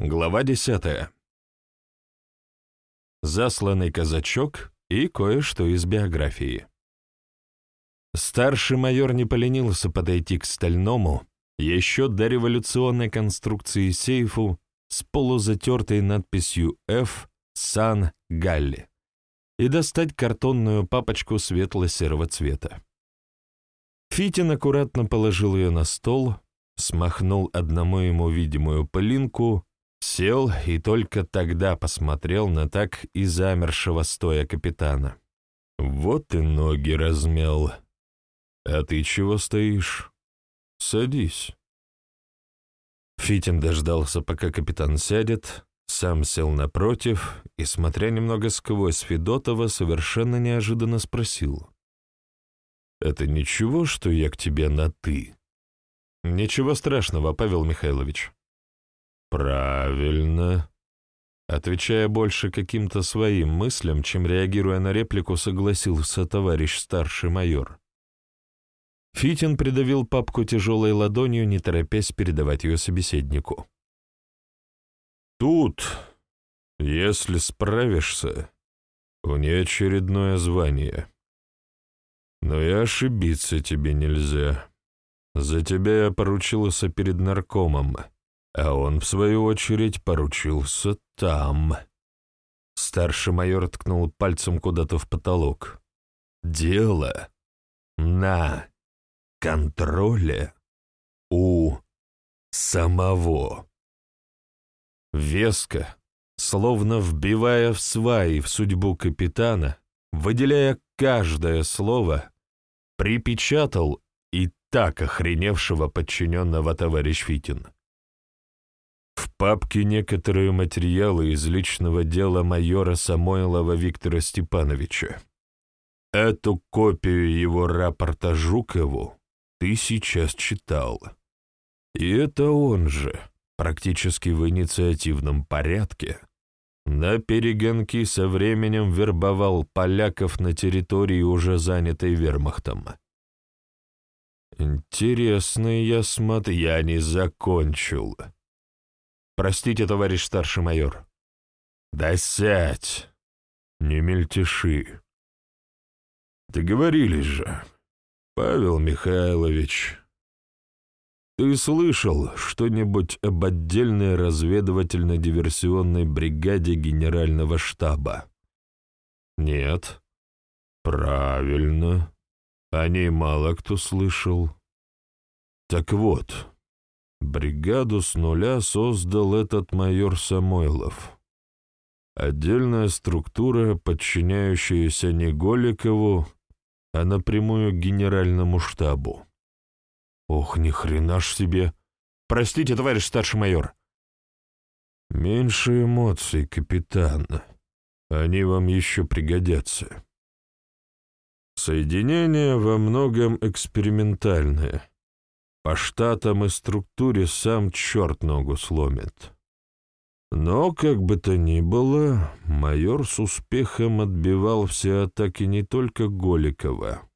Глава десятая. Засланный казачок и кое-что из биографии. Старший майор не поленился подойти к стальному, еще до революционной конструкции сейфу с полузатертой надписью «Ф. Сан Галли» и достать картонную папочку светло-серого цвета. Фитин аккуратно положил ее на стол, смахнул одному ему видимую пылинку Сел и только тогда посмотрел на так и замершего стоя капитана. «Вот и ноги размял. А ты чего стоишь? Садись». Фитин дождался, пока капитан сядет, сам сел напротив и, смотря немного сквозь Федотова, совершенно неожиданно спросил. «Это ничего, что я к тебе на «ты»?» «Ничего страшного, Павел Михайлович. «Правильно». Отвечая больше каким-то своим мыслям, чем реагируя на реплику, согласился товарищ старший майор. Фитин придавил папку тяжелой ладонью, не торопясь передавать ее собеседнику. «Тут, если справишься, внеочередное звание. Но и ошибиться тебе нельзя. За тебя я поручился перед наркомом» а он, в свою очередь, поручился там. Старший майор ткнул пальцем куда-то в потолок. «Дело на контроле у самого». Веско, словно вбивая в сваи в судьбу капитана, выделяя каждое слово, припечатал и так охреневшего подчиненного товарищ Фитин. Папке некоторые материалы из личного дела майора Самойлова Виктора Степановича. Эту копию его рапорта Жукову ты сейчас читал. И это он же, практически в инициативном порядке, на перегонки со временем вербовал поляков на территории, уже занятой вермахтом. Интересно, я смотрю, я не закончил. Простите, товарищ старший майор. Да сядь, не мельтеши. Договорились же, Павел Михайлович. Ты слышал что-нибудь об отдельной разведывательно-диверсионной бригаде генерального штаба? Нет. Правильно. О ней мало кто слышал. Так вот, Бригаду с нуля создал этот майор Самойлов. Отдельная структура, подчиняющаяся не Голикову, а напрямую генеральному штабу. Ох, ни хрена ж себе! Простите, товарищ старший майор. Меньше эмоций, капитан. Они вам еще пригодятся. Соединение во многом экспериментальное — по штатам и структуре сам черт ногу сломит. Но, как бы то ни было, майор с успехом отбивал все атаки не только Голикова,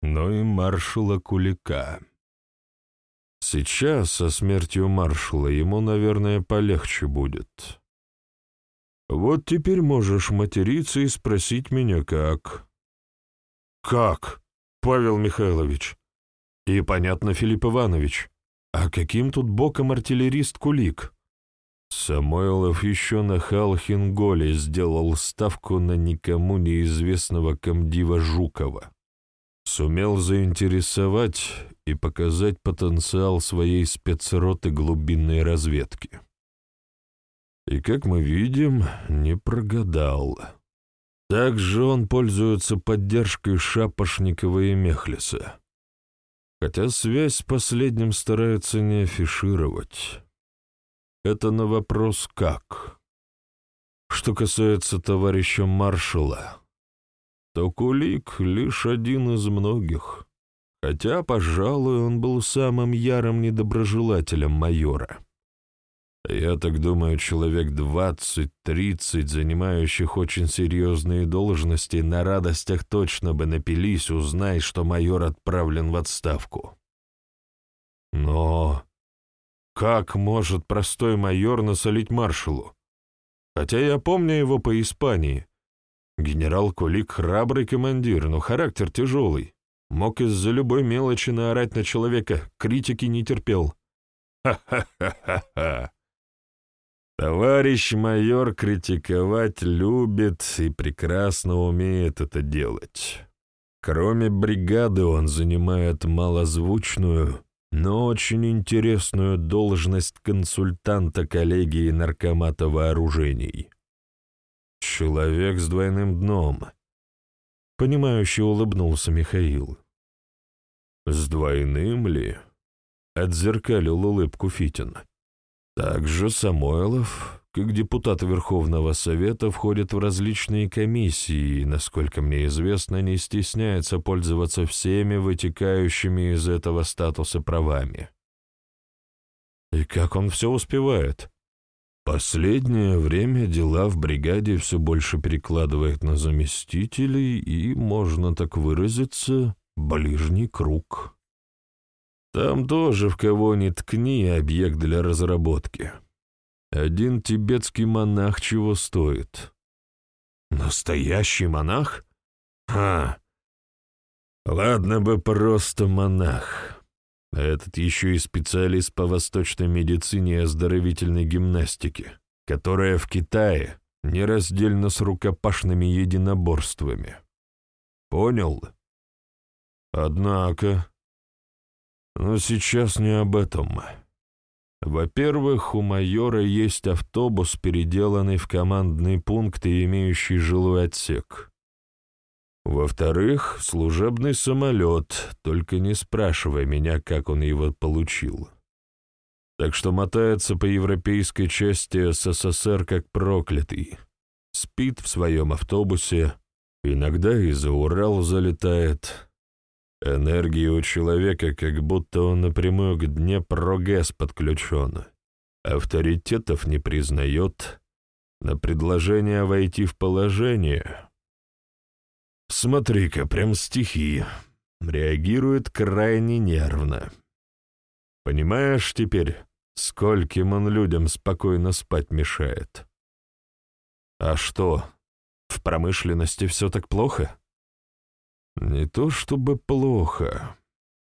но и маршала Кулика. Сейчас, со смертью маршала, ему, наверное, полегче будет. Вот теперь можешь материться и спросить меня, как. «Как, Павел Михайлович?» И, понятно, Филипп Иванович. А каким тут боком артиллерист Кулик? Самойлов еще на Халхинголе сделал ставку на никому неизвестного комдива Жукова. Сумел заинтересовать и показать потенциал своей спецроты глубинной разведки. И, как мы видим, не прогадал. Также он пользуется поддержкой Шапошникова и Мехлиса хотя связь с последним старается не афишировать. Это на вопрос «как?». Что касается товарища маршала, то Кулик — лишь один из многих, хотя, пожалуй, он был самым ярым недоброжелателем майора. Я так думаю, человек двадцать-тридцать, занимающих очень серьезные должности, на радостях точно бы напились, узнай, что майор отправлен в отставку. Но Как может простой майор насолить маршалу? Хотя я помню его по Испании. Генерал Кулик храбрый командир, но характер тяжелый. Мог из-за любой мелочи наорать на человека, критики не терпел. Ха-ха-ха-ха-ха. Товарищ майор критиковать любит и прекрасно умеет это делать. Кроме бригады он занимает малозвучную, но очень интересную должность консультанта коллегии наркомата вооружений. Человек с двойным дном. Понимающе улыбнулся Михаил. С двойным ли? Отзеркалил улыбку Фитин. Также Самойлов, как депутат Верховного Совета, входит в различные комиссии и, насколько мне известно, не стесняется пользоваться всеми вытекающими из этого статуса правами. И как он все успевает? Последнее время дела в бригаде все больше перекладывает на заместителей и, можно так выразиться, ближний круг. Там тоже в кого ни ткни объект для разработки. Один тибетский монах чего стоит? Настоящий монах? А, ладно бы просто монах. Этот еще и специалист по восточной медицине и оздоровительной гимнастике, которая в Китае нераздельно с рукопашными единоборствами. Понял? Однако... Но сейчас не об этом. Во-первых, у майора есть автобус, переделанный в командный пункт и имеющий жилой отсек. Во-вторых, служебный самолет, только не спрашивай меня, как он его получил. Так что мотается по европейской части СССР как проклятый. Спит в своем автобусе, иногда и за Урал залетает, Энергия у человека, как будто он напрямую к Днепрогэс подключен. Авторитетов не признает. На предложение войти в положение... Смотри-ка, прям стихи. Реагирует крайне нервно. Понимаешь теперь, скольким он людям спокойно спать мешает? А что, в промышленности все так плохо? Не то чтобы плохо,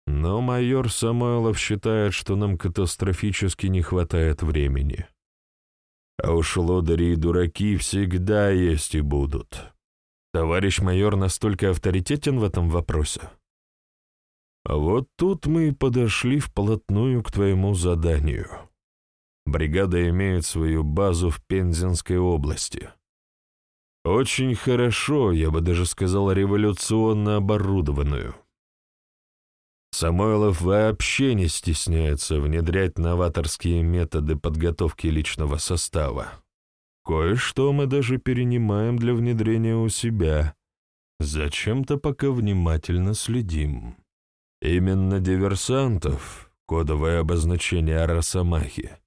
но майор Самойлов считает, что нам катастрофически не хватает времени. А уж лодыри и дураки всегда есть и будут. Товарищ майор настолько авторитетен в этом вопросе. А вот тут мы и подошли вплотную к твоему заданию. Бригада имеет свою базу в Пензенской области. Очень хорошо, я бы даже сказал, революционно оборудованную. Самойлов вообще не стесняется внедрять новаторские методы подготовки личного состава. Кое-что мы даже перенимаем для внедрения у себя. Зачем-то пока внимательно следим. Именно диверсантов, кодовое обозначение Арасамахи.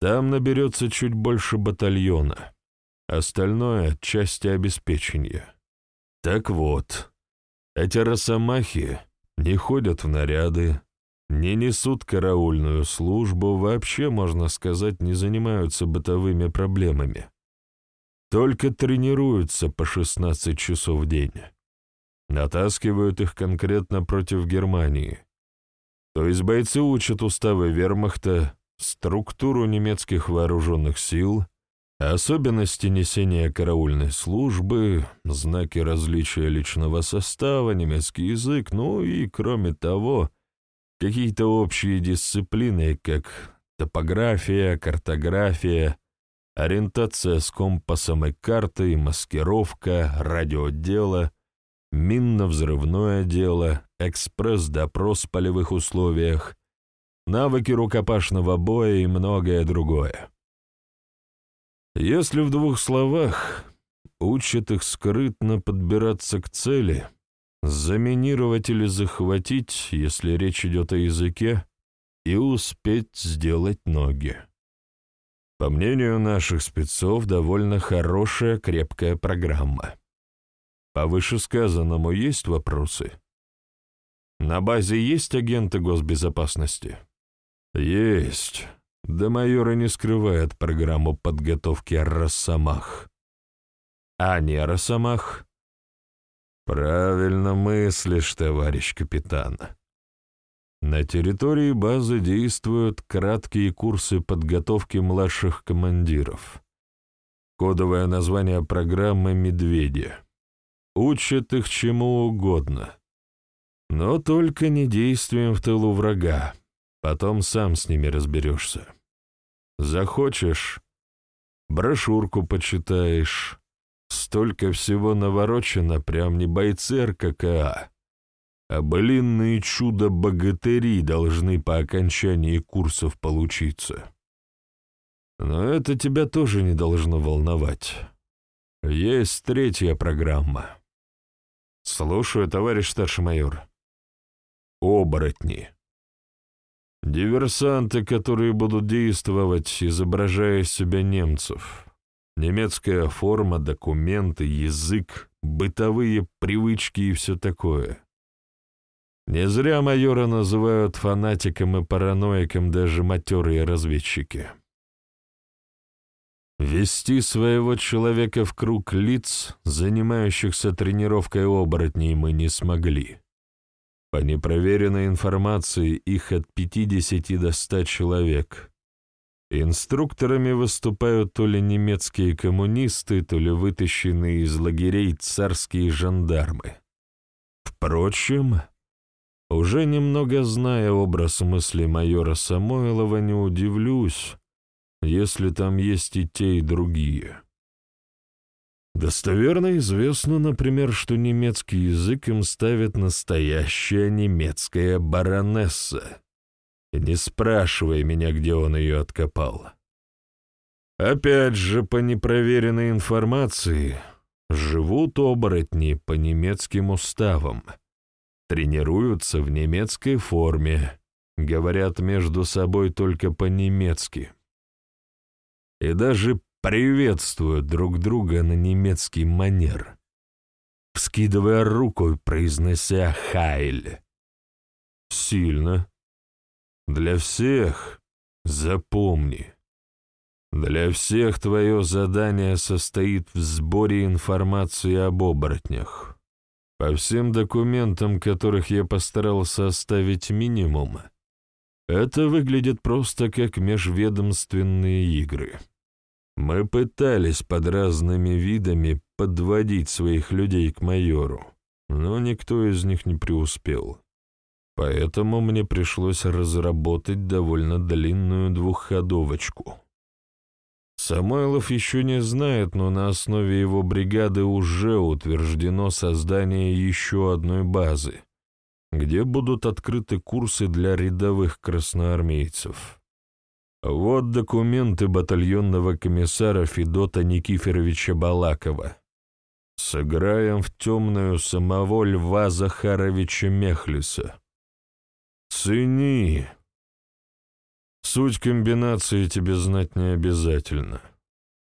Там наберется чуть больше батальона. Остальное — части обеспечения. Так вот, эти росомахи не ходят в наряды, не несут караульную службу, вообще, можно сказать, не занимаются бытовыми проблемами. Только тренируются по 16 часов в день. Натаскивают их конкретно против Германии. То есть бойцы учат уставы вермахта, структуру немецких вооруженных сил — Особенности несения караульной службы, знаки различия личного состава, немецкий язык, ну и, кроме того, какие-то общие дисциплины, как топография, картография, ориентация с компасом и картой, маскировка, радиодело, минно-взрывное дело, экспресс-допрос в полевых условиях, навыки рукопашного боя и многое другое. Если в двух словах, учат их скрытно подбираться к цели, заминировать или захватить, если речь идет о языке, и успеть сделать ноги. По мнению наших спецов, довольно хорошая, крепкая программа. По вышесказанному есть вопросы? На базе есть агенты госбезопасности? Есть. Да майора не скрывает программу подготовки Росомах. А не Росомах? Правильно мыслишь, товарищ капитан. На территории базы действуют краткие курсы подготовки младших командиров. Кодовое название программы «Медведи». Учат их чему угодно. Но только не действием в тылу врага. Потом сам с ними разберешься. Захочешь — брошюрку почитаешь. Столько всего наворочено, прям не бойцы РККА а былинные чудо-богатыри должны по окончании курсов получиться. Но это тебя тоже не должно волновать. Есть третья программа. Слушаю, товарищ старший майор. Оборотни. Диверсанты, которые будут действовать, изображая из себя немцев. Немецкая форма, документы, язык, бытовые привычки и все такое. Не зря майора называют фанатиком и параноиком даже матерые разведчики. Вести своего человека в круг лиц, занимающихся тренировкой оборотней, мы не смогли. По непроверенной информации, их от 50 до 100 человек. Инструкторами выступают то ли немецкие коммунисты, то ли вытащенные из лагерей царские жандармы. Впрочем, уже немного зная образ мысли майора Самойлова, не удивлюсь, если там есть и те, и другие. Достоверно известно, например, что немецкий язык им ставит настоящая немецкая баронесса. Не спрашивай меня, где он ее откопал. Опять же, по непроверенной информации, живут оборотни по немецким уставам — тренируются в немецкой форме, говорят между собой только по-немецки. И даже приветствуют друг друга на немецкий манер, вскидывая руку, произнося «Хайль». Сильно. Для всех запомни. Для всех твое задание состоит в сборе информации об оборотнях. По всем документам, которых я постарался оставить минимум, это выглядит просто как межведомственные игры. Мы пытались под разными видами подводить своих людей к майору, но никто из них не преуспел. Поэтому мне пришлось разработать довольно длинную двухходовочку — Самойлов еще не знает, но на основе его бригады уже утверждено создание еще одной базы, где будут открыты курсы для рядовых красноармейцев. Вот документы батальонного комиссара Федота Никифоровича Балакова. Сыграем в темную самого Льва Захаровича Мехлиса. Цени, Суть комбинации тебе знать не обязательно.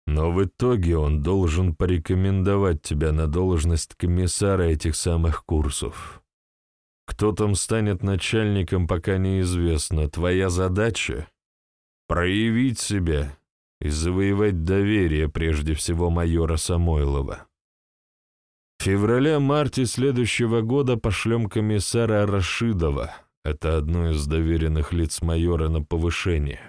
Но в итоге он должен порекомендовать тебя на должность комиссара этих самых курсов. Кто там станет начальником, пока неизвестно. Твоя задача — проявить себя и завоевать доверие прежде всего майора Самойлова. В феврале-марте следующего года пошлем комиссара Рашидова — это одно из доверенных лиц майора на повышение.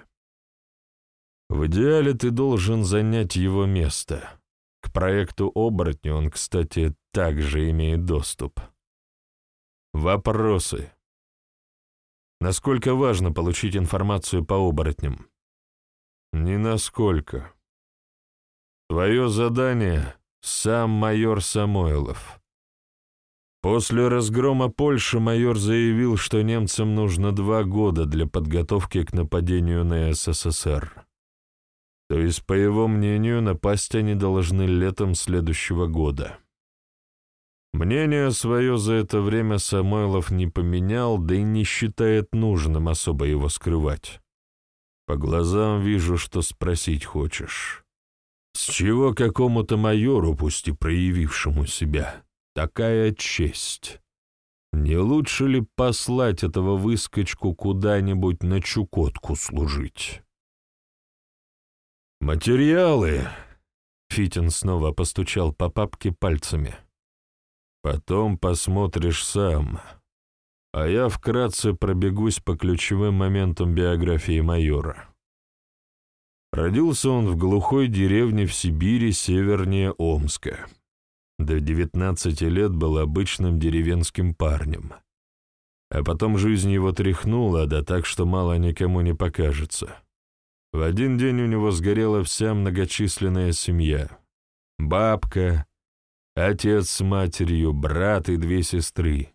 В идеале ты должен занять его место. К проекту «Оборотни» он, кстати, также имеет доступ. Вопросы. Насколько важно получить информацию по оборотням? Ни насколько. Твое задание — сам майор Самойлов. После разгрома Польши майор заявил, что немцам нужно два года для подготовки к нападению на СССР. То есть, по его мнению, напасть они должны летом следующего года. Мнение свое за это время Самойлов не поменял, да и не считает нужным особо его скрывать. По глазам вижу, что спросить хочешь. С чего какому-то майору, пусть и проявившему себя, Такая честь. Не лучше ли послать этого выскочку куда-нибудь на Чукотку служить? «Материалы!» — Фитин снова постучал по папке пальцами. «Потом посмотришь сам, а я вкратце пробегусь по ключевым моментам биографии майора». Родился он в глухой деревне в Сибири, севернее Омска. До 19 лет был обычным деревенским парнем. А потом жизнь его тряхнула, да так, что мало никому не покажется. В один день у него сгорела вся многочисленная семья. Бабка, отец с матерью, брат и две сестры.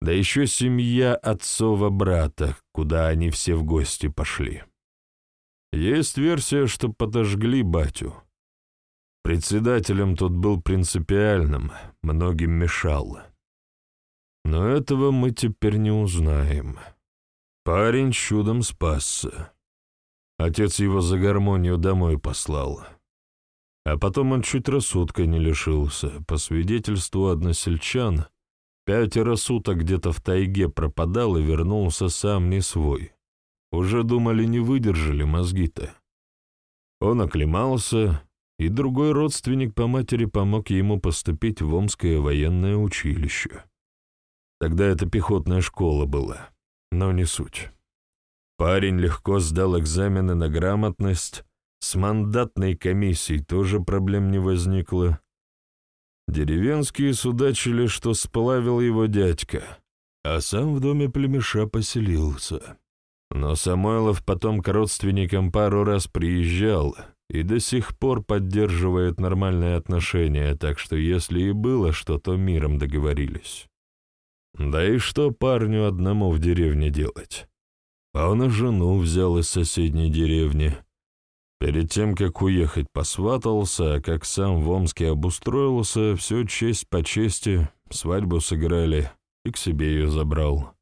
Да еще семья отцова брата, куда они все в гости пошли. Есть версия, что подожгли батю. Председателем тот был принципиальным, многим мешал. Но этого мы теперь не узнаем. Парень чудом спасся. Отец его за гармонию домой послал. А потом он чуть рассудка не лишился. По свидетельству односельчан, пятеро суток где-то в тайге пропадал и вернулся сам не свой. Уже думали, не выдержали мозги-то. Он оклемался, и другой родственник по матери помог ему поступить в Омское военное училище. Тогда это пехотная школа была, но не суть. Парень легко сдал экзамены на грамотность, с мандатной комиссией тоже проблем не возникло. Деревенские судачили, что сплавил его дядька, а сам в доме племеша поселился. Но Самойлов потом к родственникам пару раз приезжал и до сих пор поддерживает нормальные отношения, так что если и было что, то миром договорились. Да и что парню одному в деревне делать? А он и жену взял из соседней деревни. Перед тем, как уехать, посватался, а как сам в Омске обустроился, все честь по чести, свадьбу сыграли и к себе ее забрал.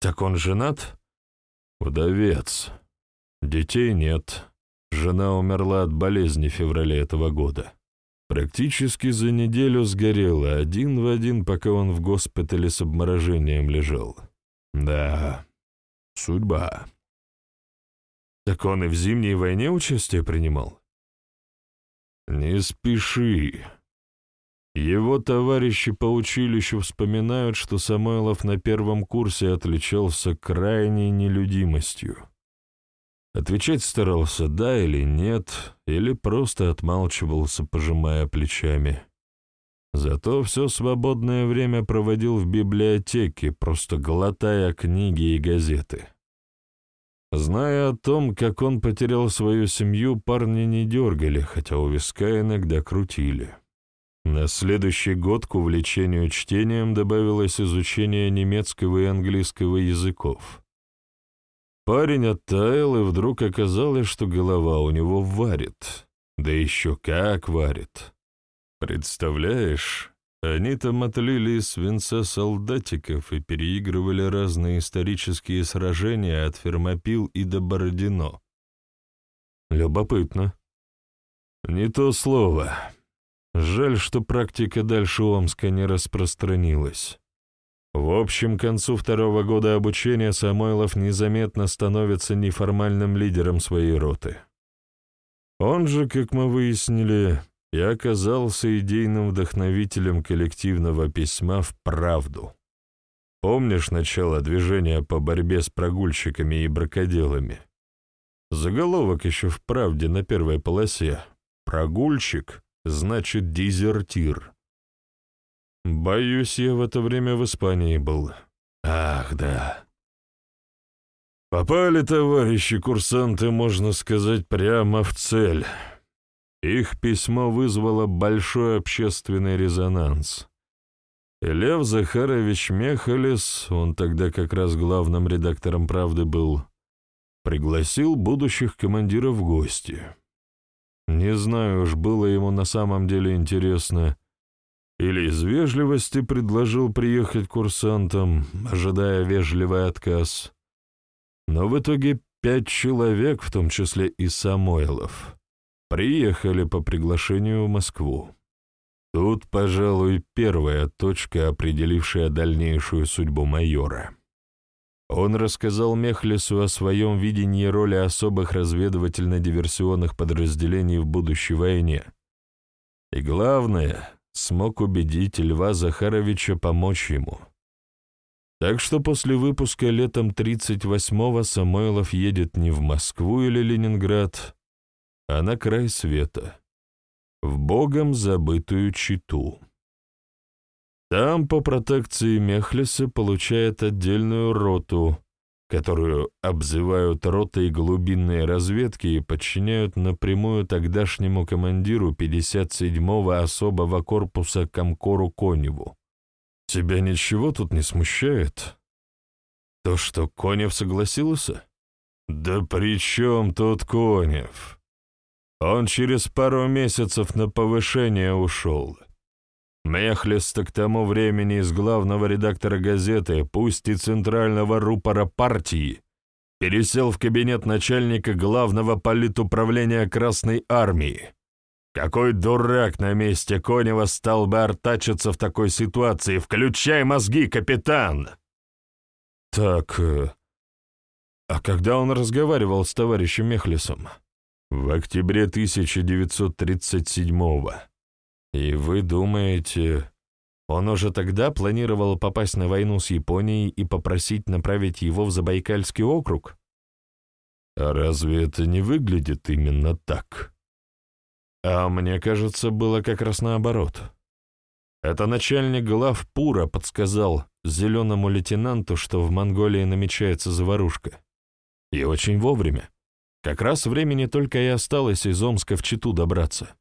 «Так он женат?» Удовец. Детей нет. Жена умерла от болезни в феврале этого года. Практически за неделю сгорела, один в один, пока он в госпитале с обморожением лежал. Да, судьба. Так он и в зимней войне участие принимал? Не спеши. Его товарищи по училищу вспоминают, что Самойлов на первом курсе отличался крайней нелюдимостью. Отвечать старался «да» или «нет», или просто отмалчивался, пожимая плечами. Зато все свободное время проводил в библиотеке, просто глотая книги и газеты. Зная о том, как он потерял свою семью, парни не дергали, хотя у виска иногда крутили. На следующий год к увлечению чтением добавилось изучение немецкого и английского языков. Парень оттаял, и вдруг оказалось, что голова у него варит. Да еще как варит. Представляешь, они там отлили из свинца солдатиков и переигрывали разные исторические сражения от Фермопил и до Бородино. Любопытно. Не то слово. Жаль, что практика дальше Омска не распространилась. В общем, к концу второго года обучения Самойлов незаметно становится неформальным лидером своей роты. Он же, как мы выяснили, и оказался идейным вдохновителем коллективного письма в «Правду». Помнишь начало движения по борьбе с прогульщиками и бракоделами? Заголовок еще в «Правде» на первой полосе. «Прогульщик значит дезертир. Боюсь, я в это время в Испании был. Ах, да. Попали, товарищи курсанты, можно сказать, прямо в цель. Их письмо вызвало большой общественный резонанс. И Лев Захарович Мехалис, он тогда как раз главным редактором «Правды» был, пригласил будущих командиров в гости. Не знаю уж, было ему на самом деле интересно. Или из вежливости предложил приехать курсантам, ожидая вежливый отказ. Но в итоге пять человек, в том числе и Самойлов, приехали по приглашению в Москву. Тут, пожалуй, первая точка, определившая дальнейшую судьбу майора. Он рассказал Мехлису о своем видении роли особых разведывательно-диверсионных подразделений в будущей войне. И главное, смог убедить Льва Захаровича помочь ему. Так что после выпуска летом 38-го Самойлов едет не в Москву или Ленинград, а на край света, в богом забытую Читу. Там по протекции Мехлиса получает отдельную роту, которую обзывают ротой глубинной разведки и подчиняют напрямую тогдашнему командиру 57-го особого корпуса Комкору Коневу. Тебя ничего тут не смущает? То, что Конев согласился? Да при чем тут Конев? Он через пару месяцев на повышение ушел. Мехлис-то к тому времени из главного редактора газеты, пусть и центрального рупора партии, пересел в кабинет начальника главного политуправления Красной Армии. Какой дурак на месте Конева стал бы артачиться в такой ситуации? Включай мозги, капитан! Так, э, а когда он разговаривал с товарищем Мехлисом? В октябре 1937-го. И вы думаете, он уже тогда планировал попасть на войну с Японией и попросить направить его в Забайкальский округ? А разве это не выглядит именно так? А мне кажется, было как раз наоборот. Это начальник глав Пура подсказал зеленому лейтенанту, что в Монголии намечается заварушка. И очень вовремя. Как раз времени только и осталось из Омска в Читу добраться.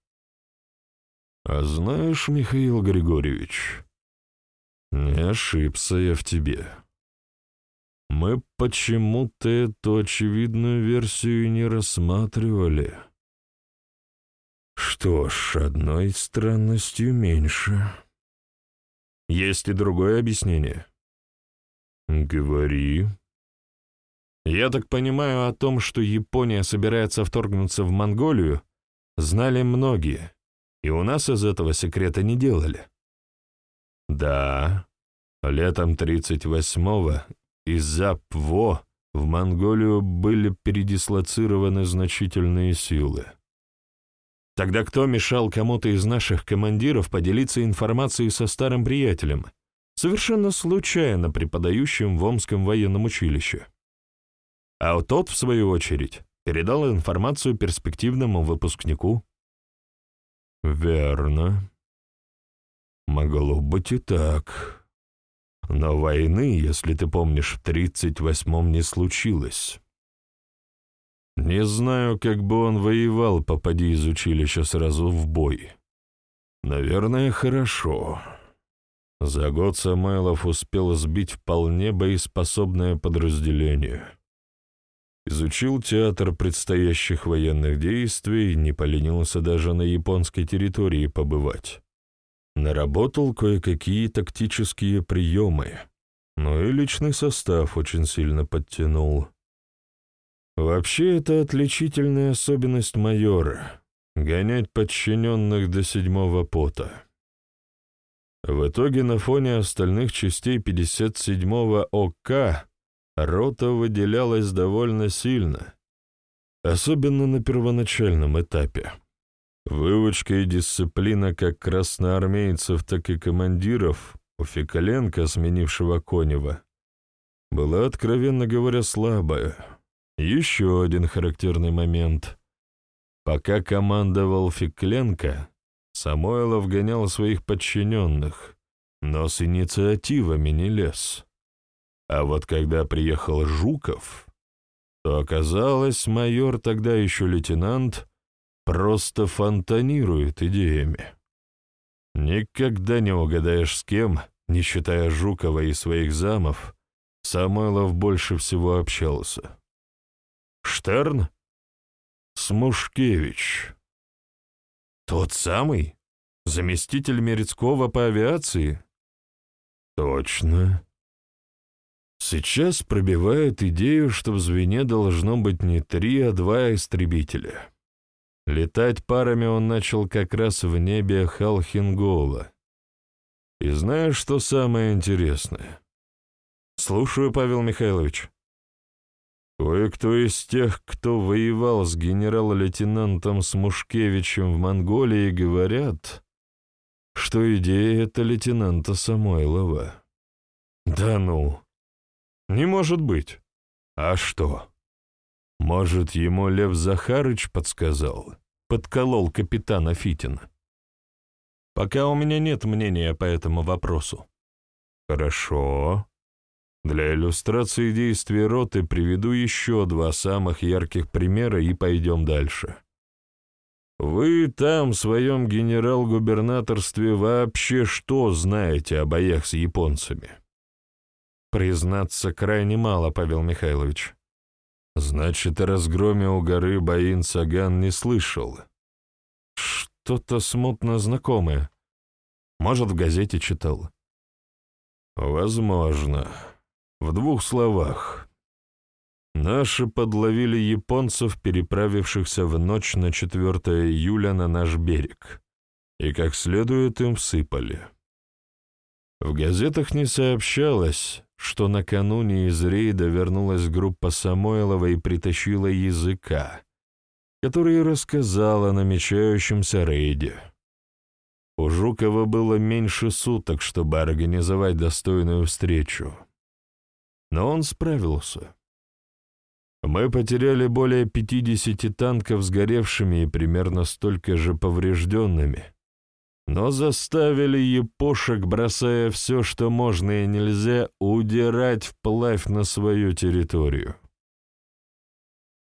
А знаешь, Михаил Григорьевич, не ошибся я в тебе. Мы почему-то эту очевидную версию не рассматривали. Что ж, одной странностью меньше. Есть и другое объяснение. Говори. Я так понимаю, о том, что Япония собирается вторгнуться в Монголию, знали многие и у нас из этого секрета не делали. Да, летом 38-го из-за ПВО в Монголию были передислоцированы значительные силы. Тогда кто мешал кому-то из наших командиров поделиться информацией со старым приятелем, совершенно случайно преподающим в Омском военном училище? А тот, в свою очередь, передал информацию перспективному выпускнику. «Верно. Могло быть и так. Но войны, если ты помнишь, в тридцать восьмом не случилось. Не знаю, как бы он воевал, попади из училища сразу в бой. Наверное, хорошо». За год Самойлов успел сбить вполне боеспособное подразделение. Изучил театр предстоящих военных действий, не поленился даже на японской территории побывать. Наработал кое-какие тактические приемы, но и личный состав очень сильно подтянул. Вообще, это отличительная особенность майора — гонять подчиненных до седьмого пота. В итоге на фоне остальных частей 57-го ОК рота выделялась довольно сильно, особенно на первоначальном этапе. Выучка и дисциплина как красноармейцев, так и командиров у Фекаленко, сменившего Конева, была, откровенно говоря, слабая. Еще один характерный момент. Пока командовал Фекленко, Самойлов гонял своих подчиненных, но с инициативами не лез. А вот когда приехал Жуков, то оказалось, майор, тогда еще лейтенант, просто фонтанирует идеями. Никогда не угадаешь с кем, не считая Жукова и своих замов, Самойлов больше всего общался. Штерн? Смушкевич. Тот самый? Заместитель Мерецкого по авиации? Точно. Сейчас пробивают идею, что в звене должно быть не три, а два истребителя. Летать парами он начал как раз в небе Халхингола. И знаешь, что самое интересное? Слушаю, Павел Михайлович. Кое-кто из тех, кто воевал с генерал-лейтенантом Смушкевичем в Монголии, говорят, что идея это лейтенанта Самойлова. Да ну, не может быть. А что? Может, ему Лев Захарыч подсказал, подколол капитана Фитина? Пока у меня нет мнения по этому вопросу. Хорошо. Для иллюстрации действий роты приведу еще два самых ярких примера и пойдем дальше. Вы там, в своем генерал-губернаторстве, вообще что знаете о боях с японцами? Признаться, крайне мало, Павел Михайлович. Значит, о разгроме у горы Баин-Саган не слышал. Что-то смутно знакомое. Может, в газете читал. Возможно. В двух словах. Наши подловили японцев, переправившихся в ночь на 4 июля на наш берег, и как следует им всыпали. В газетах не сообщалось, что накануне из рейда вернулась группа Самойлова и притащила языка, который рассказал о намечающемся рейде. У Жукова было меньше суток, чтобы организовать достойную встречу. Но он справился. Мы потеряли более 50 танков сгоревшими и примерно столько же поврежденными, но заставили епошек, бросая все, что можно и нельзя, удирать вплавь на свою территорию.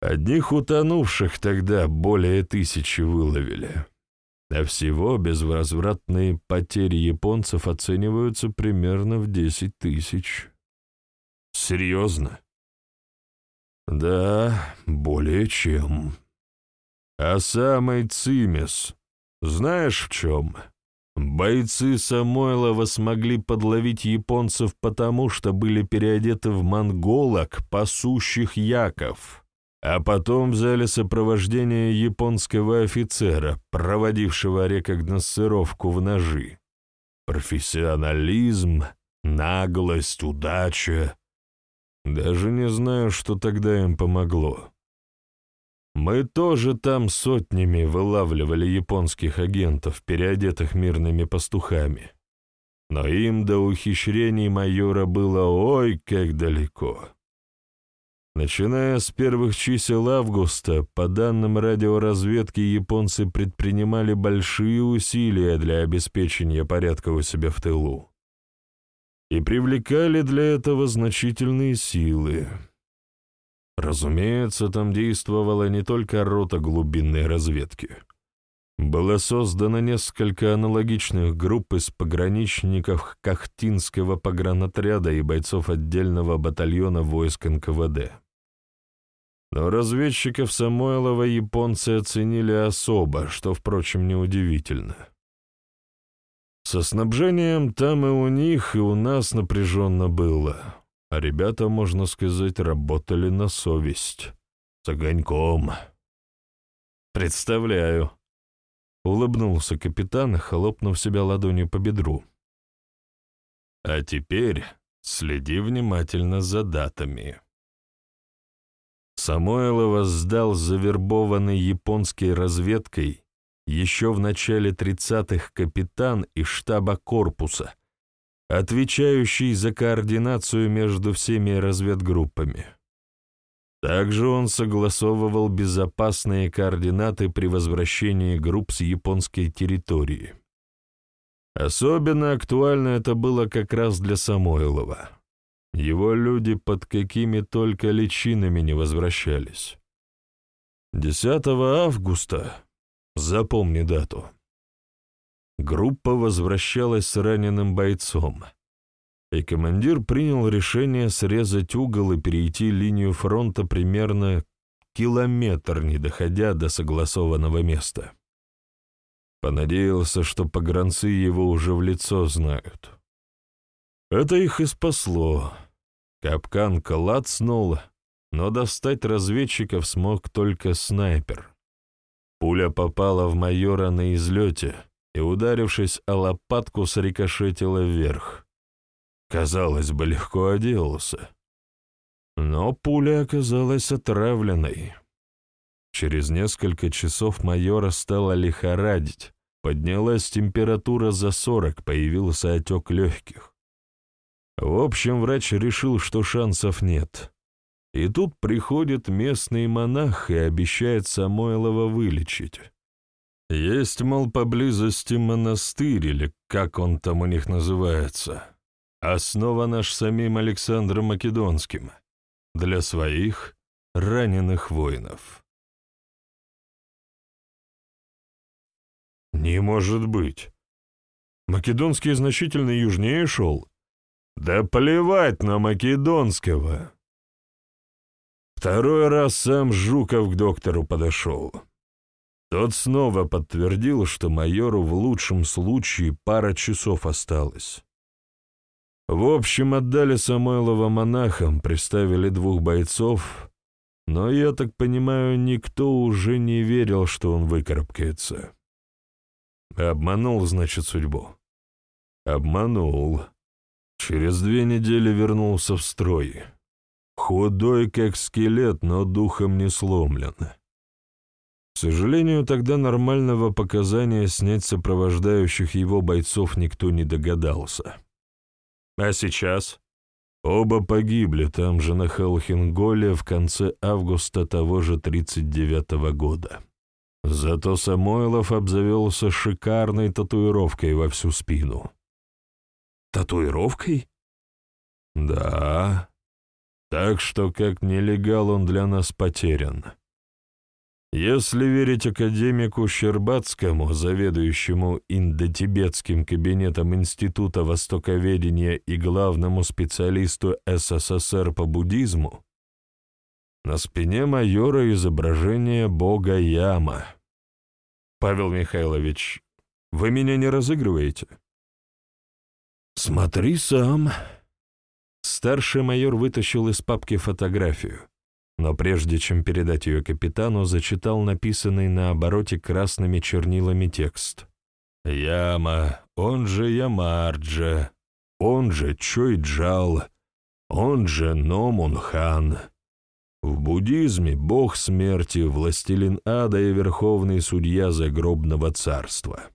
Одних утонувших тогда более тысячи выловили, а всего безвозвратные потери японцев оцениваются примерно в 10 тысяч. Серьезно? Да, более чем. А самый цимес, знаешь в чем? Бойцы Самойлова смогли подловить японцев потому, что были переодеты в монголок, пасущих яков, а потом взяли сопровождение японского офицера, проводившего рекогносцировку в ножи. Профессионализм, наглость, удача даже не знаю, что тогда им помогло. Мы тоже там сотнями вылавливали японских агентов, переодетых мирными пастухами. Но им до ухищрений майора было ой как далеко. Начиная с первых чисел августа, по данным радиоразведки, японцы предпринимали большие усилия для обеспечения порядка у себя в тылу и привлекали для этого значительные силы. Разумеется, там действовала не только рота глубинной разведки. Было создано несколько аналогичных групп из пограничников Кахтинского погранотряда и бойцов отдельного батальона войск НКВД. Но разведчиков Самойлова японцы оценили особо, что, впрочем, неудивительно. Со снабжением там и у них, и у нас напряженно было, а ребята, можно сказать, работали на совесть. С огоньком. «Представляю», — улыбнулся капитан, хлопнув себя ладонью по бедру. «А теперь следи внимательно за датами». Самойлова сдал завербованный японской разведкой еще в начале 30-х капитан из штаба корпуса, отвечающий за координацию между всеми разведгруппами. Также он согласовывал безопасные координаты при возвращении групп с японской территории. Особенно актуально это было как раз для Самойлова. Его люди под какими только личинами не возвращались. 10 августа Запомни дату. Группа возвращалась с раненым бойцом, и командир принял решение срезать угол и перейти линию фронта примерно километр, не доходя до согласованного места. Понадеялся, что погранцы его уже в лицо знают. Это их и спасло. Капкан клацнул, но достать разведчиков смог только снайпер — Пуля попала в майора на излете и, ударившись о лопатку, срикошетила вверх. Казалось бы, легко оделался. Но пуля оказалась отравленной. Через несколько часов майора стало лихорадить, поднялась температура за сорок, появился отек легких. В общем, врач решил, что шансов нет. И тут приходит местный монах и обещает Самойлова вылечить. Есть, мол, поблизости монастырь, или как он там у них называется, основан аж самим Александром Македонским, для своих раненых воинов. Не может быть. Македонский значительно южнее шел? Да плевать на Македонского. Второй раз сам Жуков к доктору подошел. Тот снова подтвердил, что майору в лучшем случае пара часов осталось. В общем, отдали Самойлова монахам, приставили двух бойцов, но, я так понимаю, никто уже не верил, что он выкарабкается. Обманул, значит, судьбу. Обманул. Через две недели вернулся в строй. Худой, как скелет, но духом не сломлен. К сожалению, тогда нормального показания снять сопровождающих его бойцов никто не догадался. А сейчас? Оба погибли там же на Халхинголе в конце августа того же 39-го года. Зато Самойлов обзавелся шикарной татуировкой во всю спину. Татуировкой? Да. Так что как нелегал он для нас потерян. Если верить академику Щербатскому, заведующему индотибетским кабинетом Института Востоковедения и главному специалисту СССР по буддизму, на спине майора изображение бога Яма. «Павел Михайлович, вы меня не разыгрываете?» «Смотри сам». Старший майор вытащил из папки фотографию но прежде чем передать ее капитану, зачитал написанный на обороте красными чернилами текст. «Яма, он же Ямарджа, он же Чойджал, он же Номунхан. В буддизме бог смерти, властелин ада и верховный судья загробного царства».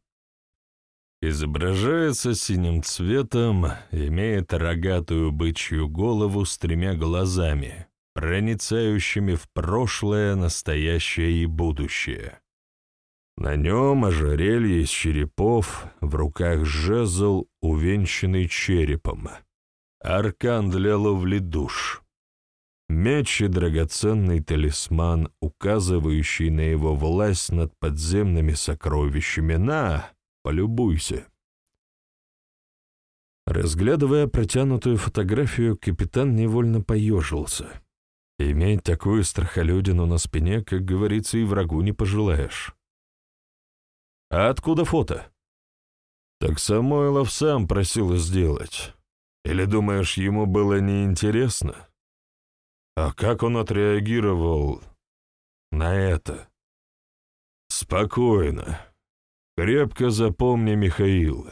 Изображается синим цветом, имеет рогатую бычью голову с тремя глазами, проницающими в прошлое, настоящее и будущее. На нем ожерелье из черепов, в руках жезл, увенчанный черепом. Аркан для ловли душ. Меч и драгоценный талисман, указывающий на его власть над подземными сокровищами. На, полюбуйся. Разглядывая протянутую фотографию, капитан невольно поежился. Иметь такую страхолюдину на спине, как говорится, и врагу не пожелаешь. А откуда фото? Так Самойлов сам просил сделать. Или думаешь, ему было неинтересно? А как он отреагировал на это? Спокойно. Крепко запомни, Михаил.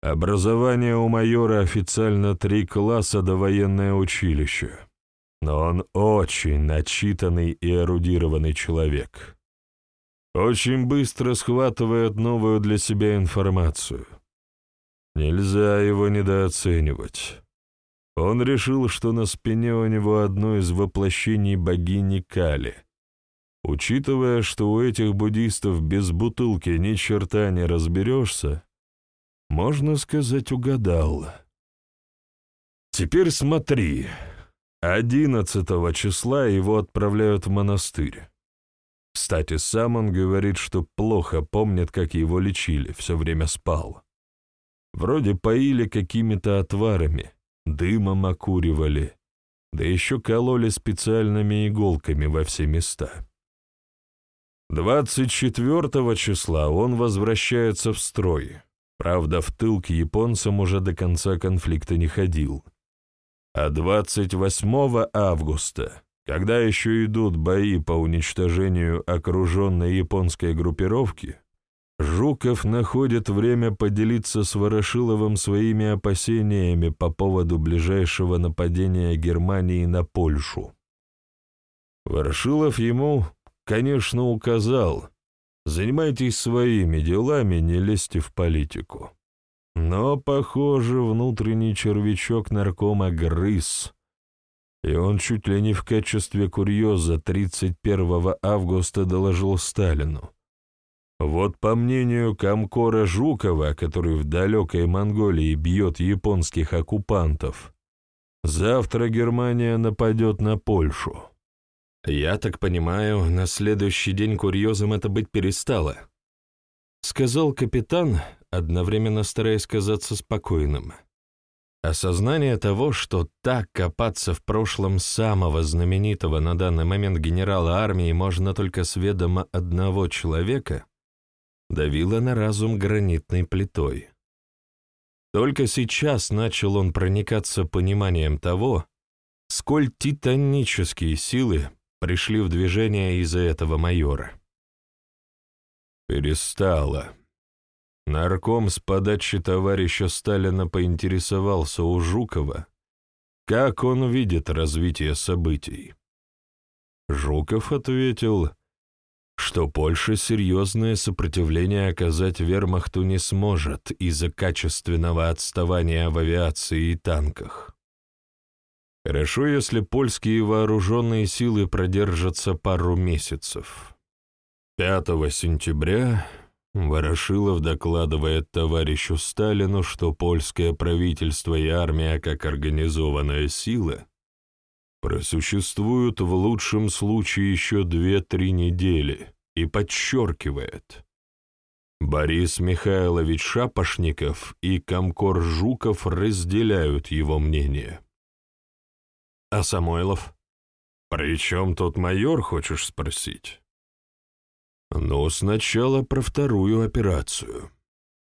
Образование у майора официально три класса до военное училище но он очень начитанный и эрудированный человек. Очень быстро схватывает новую для себя информацию. Нельзя его недооценивать. Он решил, что на спине у него одно из воплощений богини Кали. Учитывая, что у этих буддистов без бутылки ни черта не разберешься, можно сказать, угадал. Теперь смотри, Одиннадцатого числа его отправляют в монастырь. Кстати, сам он говорит, что плохо помнит, как его лечили, все время спал. Вроде поили какими-то отварами, дымом окуривали, да еще кололи специальными иголками во все места. 24 числа он возвращается в строй, правда, в тыл к японцам уже до конца конфликта не ходил — а 28 августа, когда еще идут бои по уничтожению окруженной японской группировки, Жуков находит время поделиться с Ворошиловым своими опасениями по поводу ближайшего нападения Германии на Польшу. Ворошилов ему, конечно, указал, занимайтесь своими делами, не лезьте в политику. Но, похоже, внутренний червячок наркома грыз, и он чуть ли не в качестве курьеза 31 августа доложил Сталину. Вот по мнению Комкора Жукова, который в далекой Монголии бьет японских оккупантов, завтра Германия нападет на Польшу. «Я так понимаю, на следующий день курьезом это быть перестало», — сказал капитан, одновременно стараясь казаться спокойным. Осознание того, что так копаться в прошлом самого знаменитого на данный момент генерала армии можно только с ведома одного человека, давило на разум гранитной плитой. Только сейчас начал он проникаться пониманием того, сколь титанические силы пришли в движение из-за этого майора. Перестало. Нарком с подачи товарища Сталина поинтересовался у Жукова, как он видит развитие событий. Жуков ответил, что Польша серьезное сопротивление оказать вермахту не сможет из-за качественного отставания в авиации и танках. Хорошо, если польские вооруженные силы продержатся пару месяцев. 5 сентября Ворошилов докладывает товарищу Сталину, что польское правительство и армия как организованная сила просуществуют в лучшем случае еще две-три недели и подчеркивает. Борис Михайлович Шапошников и Комкор Жуков разделяют его мнение. А Самойлов? «При чем тут майор, хочешь спросить?» «Ну, сначала про вторую операцию».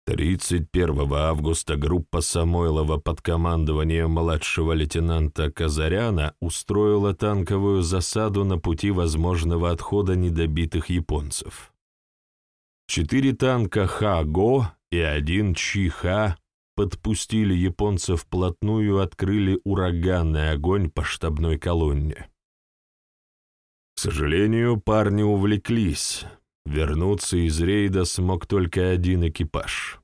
31 августа группа Самойлова под командованием младшего лейтенанта Казаряна устроила танковую засаду на пути возможного отхода недобитых японцев. Четыре танка Ха-Го и один Чи-Ха подпустили японцев вплотную и открыли ураганный огонь по штабной колонне. К сожалению, парни увлеклись, Вернуться из рейда смог только один экипаж.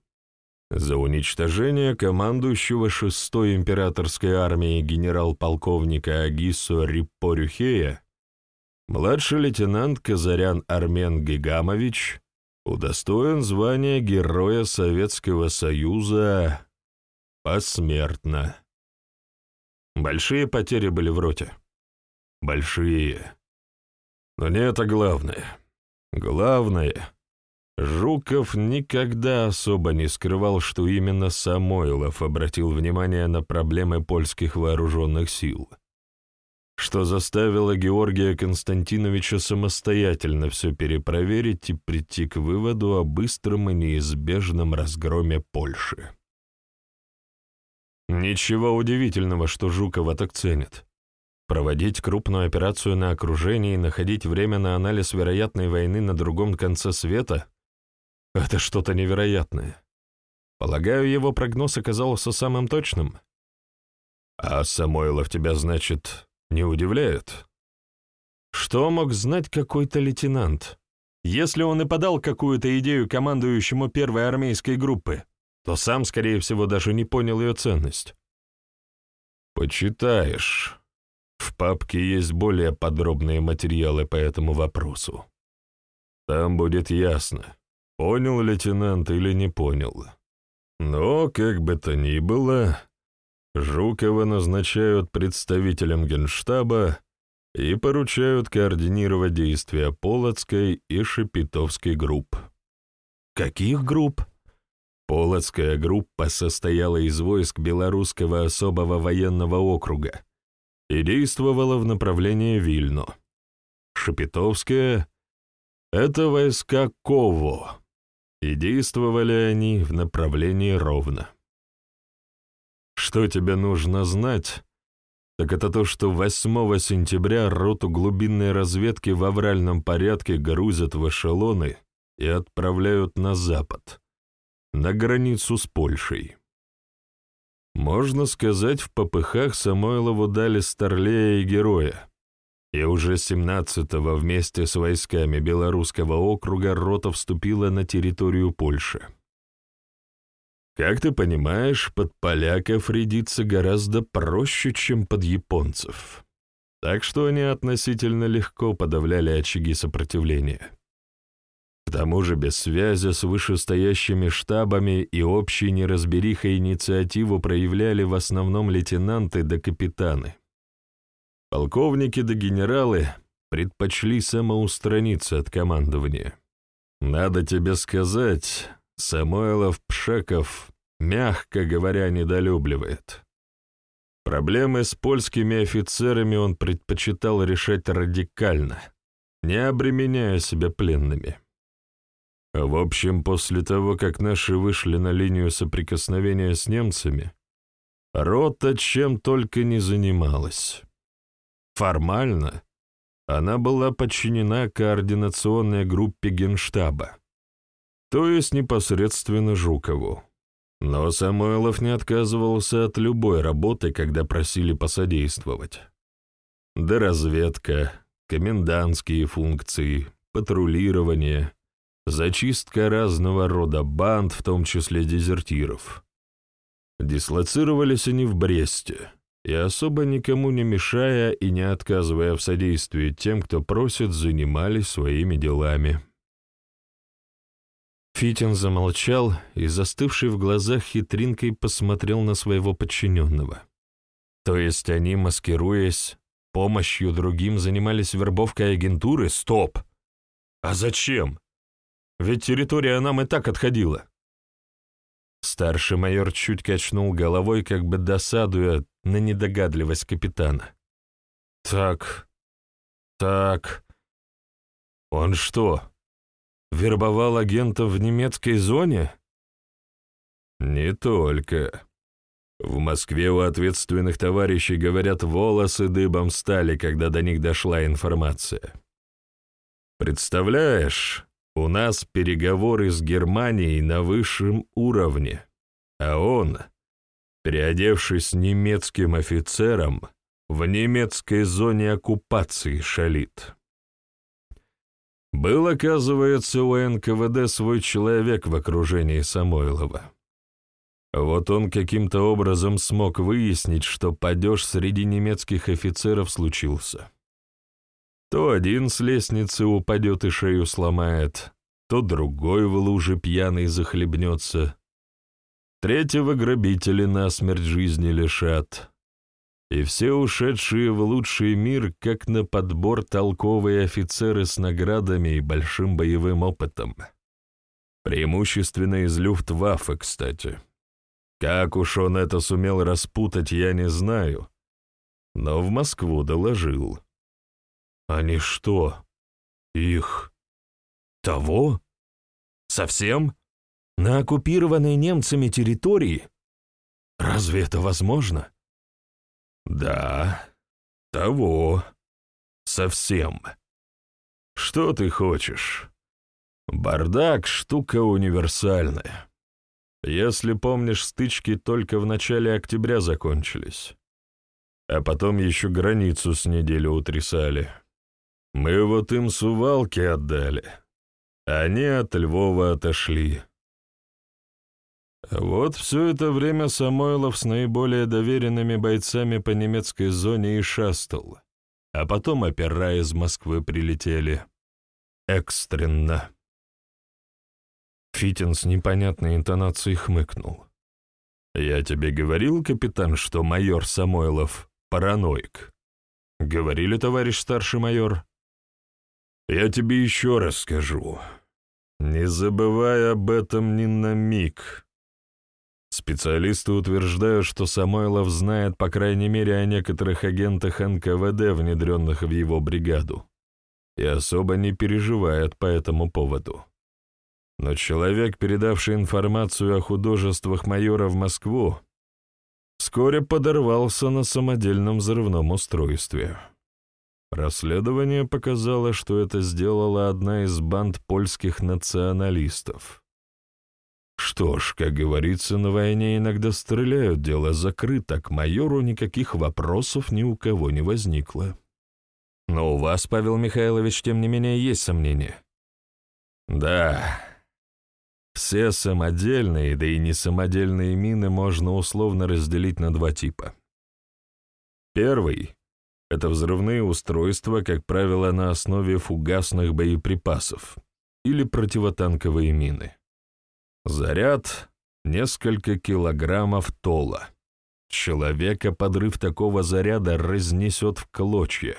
За уничтожение командующего 6-й императорской армией генерал-полковника Агису Риппорюхея младший лейтенант Казарян Армен Гигамович удостоен звания Героя Советского Союза посмертно. Большие потери были в роте. Большие. Но не это главное. Главное, Жуков никогда особо не скрывал, что именно Самойлов обратил внимание на проблемы польских вооруженных сил, что заставило Георгия Константиновича самостоятельно все перепроверить и прийти к выводу о быстром и неизбежном разгроме Польши. Ничего удивительного, что Жукова так ценит. Проводить крупную операцию на окружении и находить время на анализ вероятной войны на другом конце света — это что-то невероятное. Полагаю, его прогноз оказался самым точным. А Самойлов тебя, значит, не удивляет? Что мог знать какой-то лейтенант? Если он и подал какую-то идею командующему первой армейской группы, то сам, скорее всего, даже не понял ее ценность. «Почитаешь», в папке есть более подробные материалы по этому вопросу. Там будет ясно, понял лейтенант или не понял. Но, как бы то ни было, Жукова назначают представителем Генштаба и поручают координировать действия Полоцкой и Шепетовской групп. Каких групп? Полоцкая группа состояла из войск Белорусского особого военного округа, и действовала в направлении Вильно. Шепетовская — это войска Ково, и действовали они в направлении Ровно. Что тебе нужно знать, так это то, что 8 сентября роту глубинной разведки в авральном порядке грузят в эшелоны и отправляют на запад, на границу с Польшей. Можно сказать, в попыхах Самойлову дали старлея и героя, и уже 17-го вместе с войсками Белорусского округа рота вступила на территорию Польши. Как ты понимаешь, под поляков рядиться гораздо проще, чем под японцев. Так что они относительно легко подавляли очаги сопротивления. К тому же без связи с вышестоящими штабами и общей неразберихой инициативу проявляли в основном лейтенанты да капитаны. Полковники да генералы предпочли самоустраниться от командования. Надо тебе сказать, Самойлов Пшеков, мягко говоря, недолюбливает. Проблемы с польскими офицерами он предпочитал решать радикально, не обременяя себя пленными. В общем, после того, как наши вышли на линию соприкосновения с немцами, рота чем только не занималась. Формально она была подчинена координационной группе Генштаба, то есть непосредственно Жукову. Но Самойлов не отказывался от любой работы, когда просили посодействовать. Да разведка, комендантские функции, патрулирование, зачистка разного рода банд, в том числе дезертиров. Дислоцировались они в Бресте, и особо никому не мешая и не отказывая в содействии тем, кто просит, занимались своими делами. Фитин замолчал и, застывший в глазах хитринкой, посмотрел на своего подчиненного. То есть они, маскируясь, помощью другим занимались вербовкой агентуры? Стоп! А зачем? Ведь территория нам и так отходила. Старший майор чуть качнул головой, как бы досадуя на недогадливость капитана. «Так, так, он что, вербовал агентов в немецкой зоне?» «Не только. В Москве у ответственных товарищей, говорят, волосы дыбом стали, когда до них дошла информация. Представляешь, у нас переговоры с Германией на высшем уровне, а он, переодевшись немецким офицером, в немецкой зоне оккупации шалит. Был, оказывается, у НКВД свой человек в окружении Самойлова. Вот он каким-то образом смог выяснить, что падеж среди немецких офицеров случился. То один с лестницы упадет и шею сломает, то другой в луже пьяный захлебнется, третьего грабители насмерть жизни лишат, и все ушедшие в лучший мир, как на подбор толковые офицеры с наградами и большим боевым опытом. Преимущественно из Люфтваффе, кстати. Как уж он это сумел распутать, я не знаю, но в Москву доложил. Они что, их... того? Совсем? На оккупированной немцами территории? Разве это возможно? Да, того. Совсем. Что ты хочешь? Бардак — штука универсальная. Если помнишь, стычки только в начале октября закончились. А потом еще границу с неделю утрясали. Мы вот им сувалки отдали. Они от Львова отошли. Вот все это время Самойлов с наиболее доверенными бойцами по немецкой зоне и шастал, а потом опера из Москвы прилетели. Экстренно. Фитин с непонятной интонацией хмыкнул. «Я тебе говорил, капитан, что майор Самойлов — параноик?» «Говорили, товарищ старший майор?» Я тебе еще раз скажу. Не забывай об этом ни на миг. Специалисты утверждают, что Самойлов знает, по крайней мере, о некоторых агентах НКВД, внедренных в его бригаду, и особо не переживает по этому поводу. Но человек, передавший информацию о художествах майора в Москву, вскоре подорвался на самодельном взрывном устройстве. Расследование показало, что это сделала одна из банд польских националистов. Что ж, как говорится, на войне иногда стреляют, дело закрыто, к майору никаких вопросов ни у кого не возникло. Но у вас, Павел Михайлович, тем не менее, есть сомнения. Да, все самодельные, да и не самодельные мины можно условно разделить на два типа. Первый — это взрывные устройства, как правило, на основе фугасных боеприпасов или противотанковые мины. Заряд — несколько килограммов тола. Человека подрыв такого заряда разнесет в клочья.